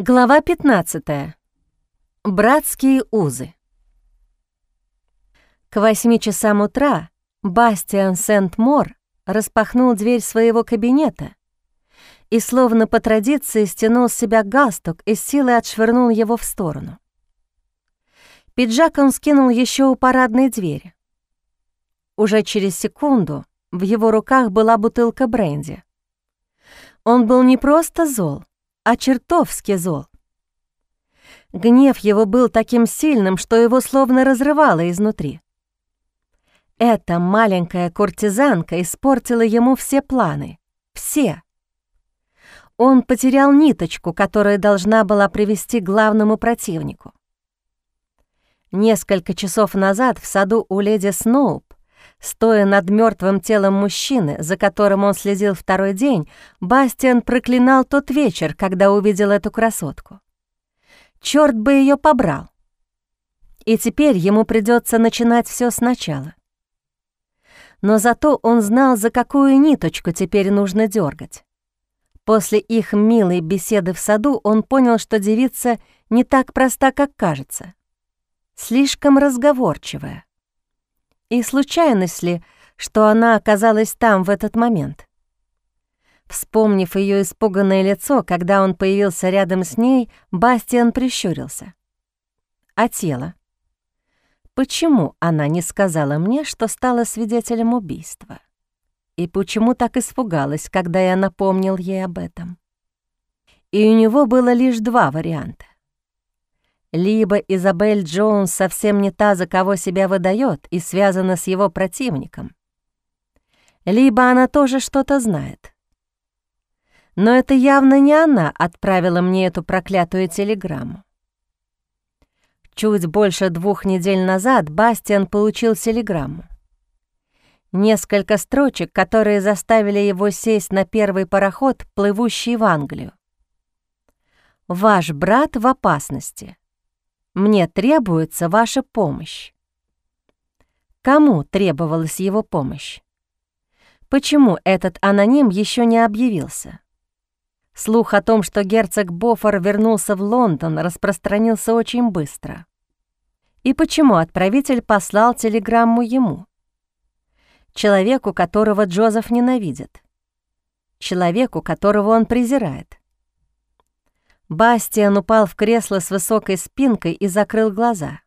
Глава 15. Братские узы. К восьми часам утра Бастиан Сент-Мор распахнул дверь своего кабинета и, словно по традиции, стянул с себя галстук и с силой отшвырнул его в сторону. Пиджак он скинул еще у парадной двери. Уже через секунду в его руках была бутылка бренди. Он был не просто зол, а чертовски зол. Гнев его был таким сильным, что его словно разрывало изнутри. Эта маленькая куртизанка испортила ему все планы. Все. Он потерял ниточку, которая должна была привести к главному противнику. Несколько часов назад в саду у леди Сноуп Стоя над мертвым телом мужчины, за которым он следил второй день, Бастиан проклинал тот вечер, когда увидел эту красотку. Черт бы ее побрал. И теперь ему придется начинать все сначала. Но зато он знал, за какую ниточку теперь нужно дергать. После их милой беседы в саду он понял, что девица не так проста, как кажется. Слишком разговорчивая. И случайность ли, что она оказалась там в этот момент? Вспомнив ее испуганное лицо, когда он появился рядом с ней, Бастиан прищурился. А тело? Почему она не сказала мне, что стала свидетелем убийства? И почему так испугалась, когда я напомнил ей об этом? И у него было лишь два варианта. Либо Изабель Джонс совсем не та, за кого себя выдает, и связана с его противником, либо она тоже что-то знает. Но это явно не она отправила мне эту проклятую телеграмму. Чуть больше двух недель назад Бастиан получил телеграмму. Несколько строчек, которые заставили его сесть на первый пароход, плывущий в Англию. «Ваш брат в опасности. Мне требуется ваша помощь. Кому требовалась его помощь? Почему этот аноним еще не объявился? Слух о том, что герцог Бофор вернулся в Лондон, распространился очень быстро. И почему отправитель послал телеграмму ему? Человеку, которого Джозеф ненавидит. Человеку, которого он презирает. Бастиан упал в кресло с высокой спинкой и закрыл глаза.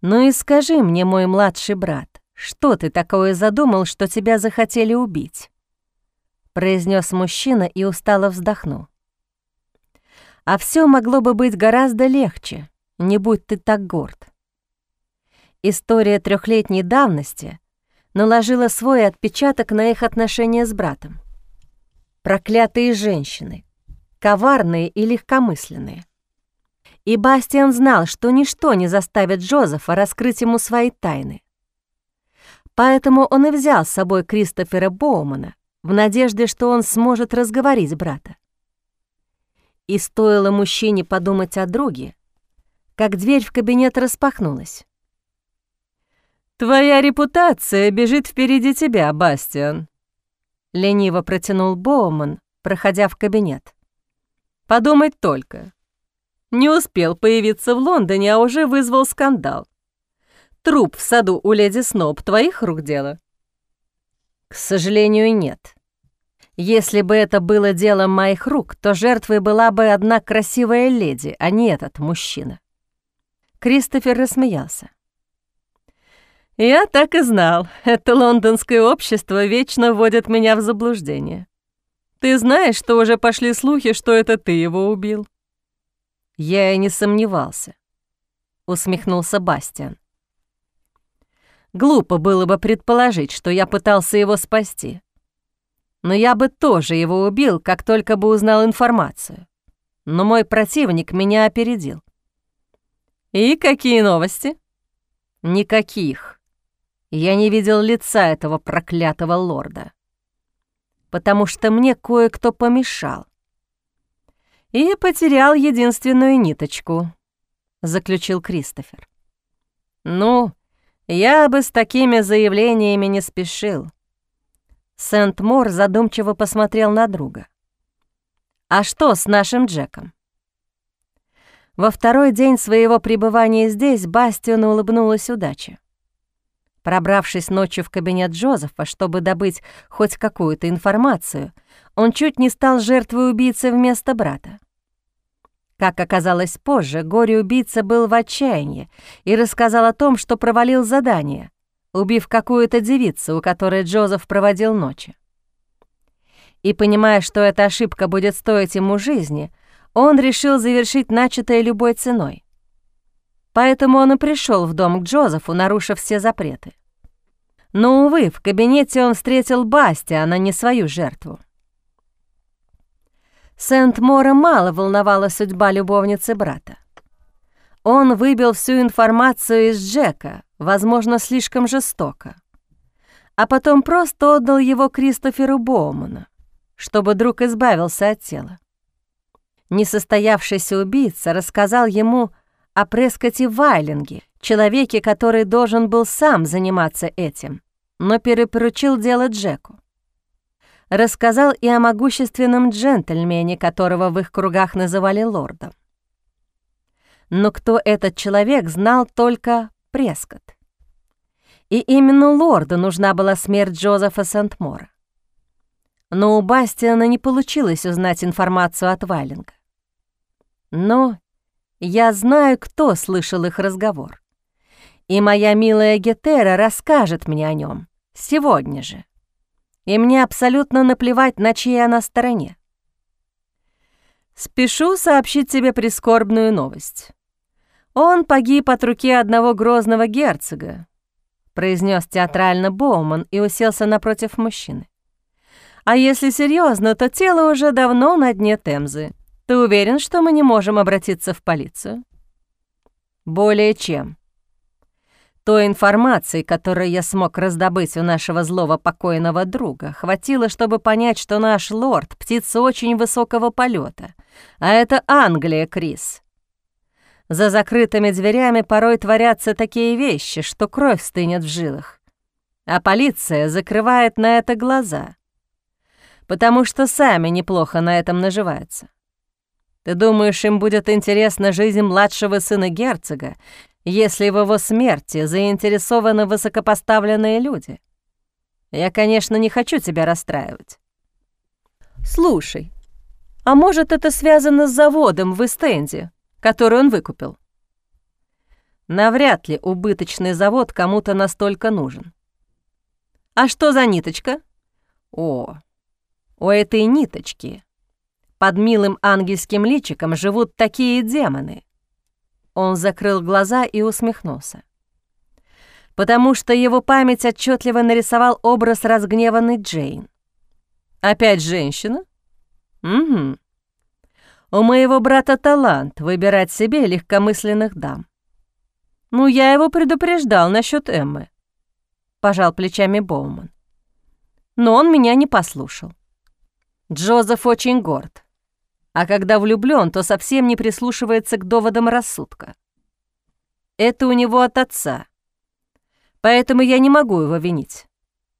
«Ну и скажи мне, мой младший брат, что ты такое задумал, что тебя захотели убить?» произнес мужчина и устало вздохнул. «А все могло бы быть гораздо легче, не будь ты так горд». История трехлетней давности наложила свой отпечаток на их отношения с братом. Проклятые женщины — коварные и легкомысленные. И Бастиан знал, что ничто не заставит Джозефа раскрыть ему свои тайны. Поэтому он и взял с собой Кристофера Боумана в надежде, что он сможет разговорить брата. И стоило мужчине подумать о друге, как дверь в кабинет распахнулась. «Твоя репутация бежит впереди тебя, Бастиан», — лениво протянул Боуман, проходя в кабинет. Подумать только. Не успел появиться в Лондоне, а уже вызвал скандал. Труп в саду у леди Сноб твоих рук дело? К сожалению, нет. Если бы это было делом моих рук, то жертвой была бы одна красивая леди, а не этот мужчина. Кристофер рассмеялся. «Я так и знал. Это лондонское общество вечно вводит меня в заблуждение. Ты знаешь, что уже пошли слухи, что это ты его убил?» «Я и не сомневался», — усмехнулся Бастиан. «Глупо было бы предположить, что я пытался его спасти. Но я бы тоже его убил, как только бы узнал информацию. Но мой противник меня опередил». «И какие новости?» «Никаких. Я не видел лица этого проклятого лорда» потому что мне кое-кто помешал. И потерял единственную ниточку, заключил Кристофер. Ну, я бы с такими заявлениями не спешил. Сент-Мор задумчиво посмотрел на друга. «А что с нашим Джеком?» Во второй день своего пребывания здесь Бастиану улыбнулась удача. Пробравшись ночью в кабинет Джозефа, чтобы добыть хоть какую-то информацию, он чуть не стал жертвой убийцы вместо брата. Как оказалось позже, горе-убийца был в отчаянии и рассказал о том, что провалил задание, убив какую-то девицу, у которой Джозеф проводил ночи. И понимая, что эта ошибка будет стоить ему жизни, он решил завершить начатое любой ценой. Поэтому он и пришел в дом к Джозефу, нарушив все запреты. Но, увы, в кабинете он встретил Басти, а не свою жертву. Сент-Мора мало волновала судьба любовницы брата. Он выбил всю информацию из Джека, возможно, слишком жестоко, а потом просто отдал его Кристоферу Боуману, чтобы друг избавился от тела. Несостоявшийся убийца рассказал ему о Прескоте Вайлинге, человеке, который должен был сам заниматься этим, но перепоручил дело Джеку. Рассказал и о могущественном джентльмене, которого в их кругах называли лордом. Но кто этот человек, знал только Прескот. И именно лорду нужна была смерть Джозефа Сент-Мора. Но у Бастиана не получилось узнать информацию от Вайлинга. Но я знаю, кто слышал их разговор. И моя милая Гетера расскажет мне о нем сегодня же. И мне абсолютно наплевать, на чьей она стороне. Спешу сообщить тебе прискорбную новость. Он погиб от руки одного грозного герцога, произнес театрально Боуман и уселся напротив мужчины. А если серьезно, то тело уже давно на дне Темзы. Ты уверен, что мы не можем обратиться в полицию? Более чем. Той информации, которую я смог раздобыть у нашего злого покойного друга, хватило, чтобы понять, что наш лорд — птица очень высокого полета, а это Англия, Крис. За закрытыми дверями порой творятся такие вещи, что кровь стынет в жилах. А полиция закрывает на это глаза, потому что сами неплохо на этом наживаются. Ты думаешь, им будет интересна жизнь младшего сына герцога, если в его смерти заинтересованы высокопоставленные люди? Я, конечно, не хочу тебя расстраивать. Слушай, а может, это связано с заводом в Эстенде, который он выкупил? Навряд ли убыточный завод кому-то настолько нужен. А что за ниточка? О, у этой ниточки под милым ангельским личиком живут такие демоны. Он закрыл глаза и усмехнулся. Потому что его память отчетливо нарисовал образ разгневанной Джейн. Опять женщина? Угу. У моего брата талант выбирать себе легкомысленных дам. Ну, я его предупреждал насчет Эммы. Пожал плечами Боуман. Но он меня не послушал. Джозеф очень горд а когда влюблён, то совсем не прислушивается к доводам рассудка. Это у него от отца. Поэтому я не могу его винить.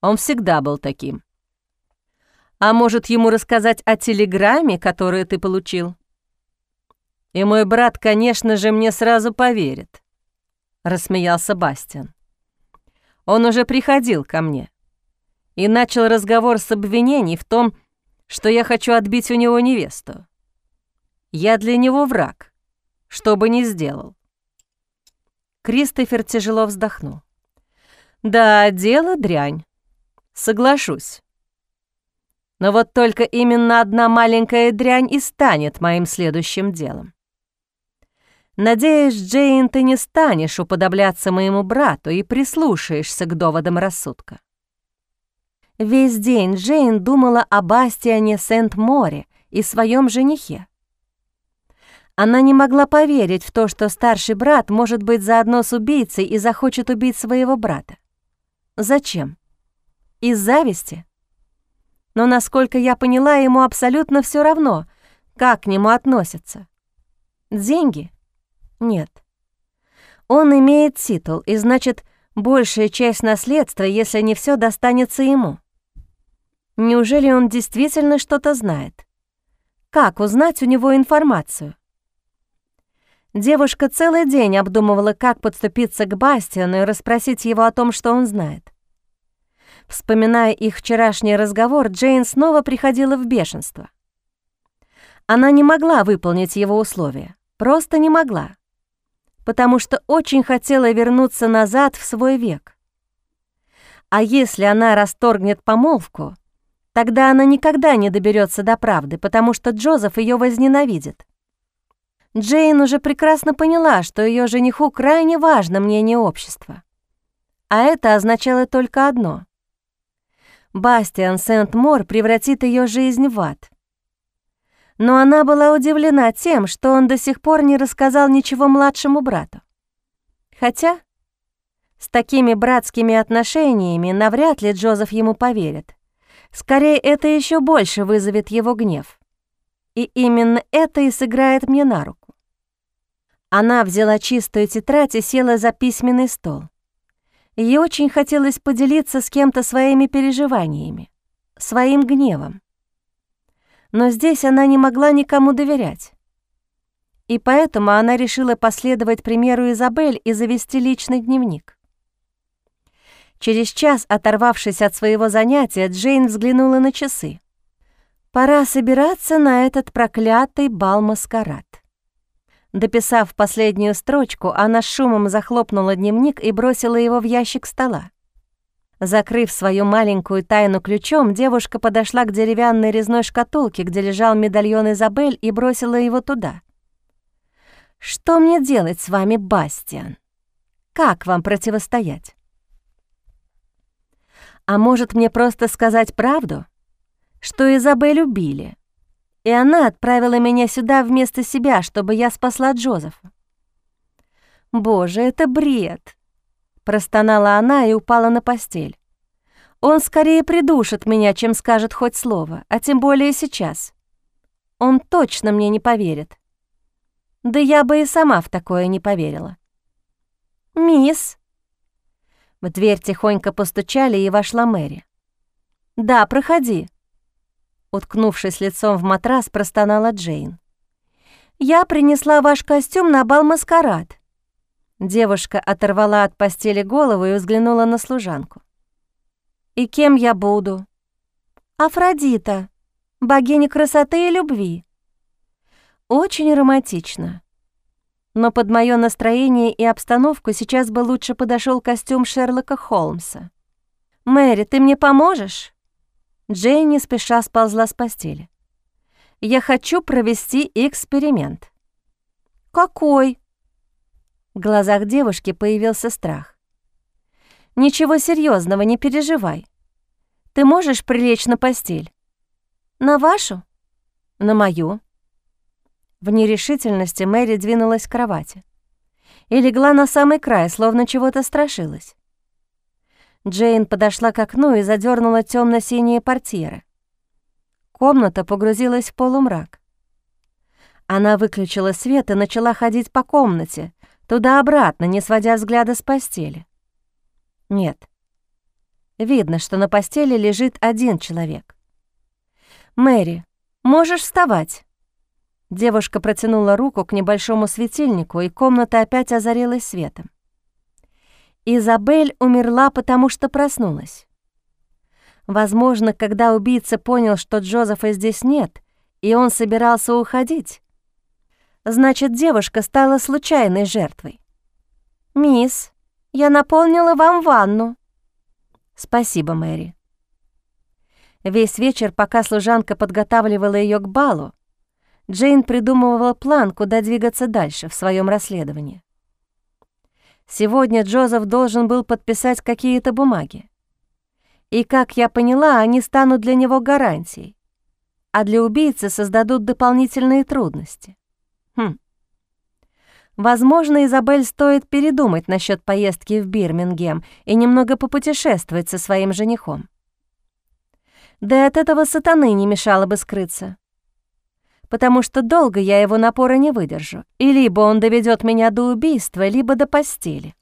Он всегда был таким. А может, ему рассказать о телеграмме, которую ты получил? И мой брат, конечно же, мне сразу поверит, — рассмеялся Бастиан. Он уже приходил ко мне и начал разговор с обвинений в том, что я хочу отбить у него невесту. Я для него враг, что бы ни сделал. Кристофер тяжело вздохнул. Да, дело дрянь. Соглашусь. Но вот только именно одна маленькая дрянь и станет моим следующим делом. Надеюсь, Джейн, ты не станешь уподобляться моему брату и прислушаешься к доводам рассудка. Весь день Джейн думала о Бастиане Сент-Море и своем женихе. Она не могла поверить в то, что старший брат может быть заодно с убийцей и захочет убить своего брата. Зачем? Из зависти? Но, насколько я поняла, ему абсолютно все равно, как к нему относятся. Деньги? Нет. Он имеет титул, и значит, большая часть наследства, если не все, достанется ему. Неужели он действительно что-то знает? Как узнать у него информацию? Девушка целый день обдумывала, как подступиться к Бастиану и расспросить его о том, что он знает. Вспоминая их вчерашний разговор, Джейн снова приходила в бешенство. Она не могла выполнить его условия, просто не могла, потому что очень хотела вернуться назад в свой век. А если она расторгнет помолвку, тогда она никогда не доберется до правды, потому что Джозеф ее возненавидит. Джейн уже прекрасно поняла, что ее жениху крайне важно мнение общества. А это означало только одно. Бастиан Сент-Мор превратит ее жизнь в ад. Но она была удивлена тем, что он до сих пор не рассказал ничего младшему брату. Хотя с такими братскими отношениями навряд ли Джозеф ему поверит. Скорее, это еще больше вызовет его гнев. И именно это и сыграет мне на руку. Она взяла чистую тетрадь и села за письменный стол. Ей очень хотелось поделиться с кем-то своими переживаниями, своим гневом. Но здесь она не могла никому доверять. И поэтому она решила последовать примеру Изабель и завести личный дневник. Через час, оторвавшись от своего занятия, Джейн взглянула на часы. Пора собираться на этот проклятый бал-маскарад. Дописав последнюю строчку, она шумом захлопнула дневник и бросила его в ящик стола. Закрыв свою маленькую тайну ключом, девушка подошла к деревянной резной шкатулке, где лежал медальон Изабель, и бросила его туда. «Что мне делать с вами, Бастиан? Как вам противостоять?» «А может, мне просто сказать правду? Что Изабель убили?» И она отправила меня сюда вместо себя, чтобы я спасла Джозефа. «Боже, это бред!» — простонала она и упала на постель. «Он скорее придушит меня, чем скажет хоть слово, а тем более сейчас. Он точно мне не поверит. Да я бы и сама в такое не поверила». «Мисс!» В дверь тихонько постучали, и вошла Мэри. «Да, проходи», Уткнувшись лицом в матрас, простонала Джейн. «Я принесла ваш костюм на бал-маскарад». Девушка оторвала от постели голову и взглянула на служанку. «И кем я буду?» «Афродита, богиня красоты и любви». «Очень романтично. Но под мое настроение и обстановку сейчас бы лучше подошел костюм Шерлока Холмса. Мэри, ты мне поможешь?» Джейни спеша сползла с постели. «Я хочу провести эксперимент». «Какой?» В глазах девушки появился страх. «Ничего серьезного, не переживай. Ты можешь прилечь на постель?» «На вашу?» «На мою». В нерешительности Мэри двинулась к кровати и легла на самый край, словно чего-то страшилась. Джейн подошла к окну и задернула темно синие портьеры. Комната погрузилась в полумрак. Она выключила свет и начала ходить по комнате, туда-обратно, не сводя взгляда с постели. Нет. Видно, что на постели лежит один человек. «Мэри, можешь вставать?» Девушка протянула руку к небольшому светильнику, и комната опять озарилась светом. Изабель умерла, потому что проснулась. Возможно, когда убийца понял, что Джозефа здесь нет, и он собирался уходить, значит, девушка стала случайной жертвой. «Мисс, я наполнила вам ванну». «Спасибо, Мэри». Весь вечер, пока служанка подготавливала ее к балу, Джейн придумывала план, куда двигаться дальше в своем расследовании. Сегодня Джозеф должен был подписать какие-то бумаги. И, как я поняла, они станут для него гарантией, а для убийцы создадут дополнительные трудности. Хм. Возможно, Изабель стоит передумать насчет поездки в Бирмингем и немного попутешествовать со своим женихом. Да и от этого сатаны не мешало бы скрыться потому что долго я его напора не выдержу, и либо он доведет меня до убийства, либо до постели.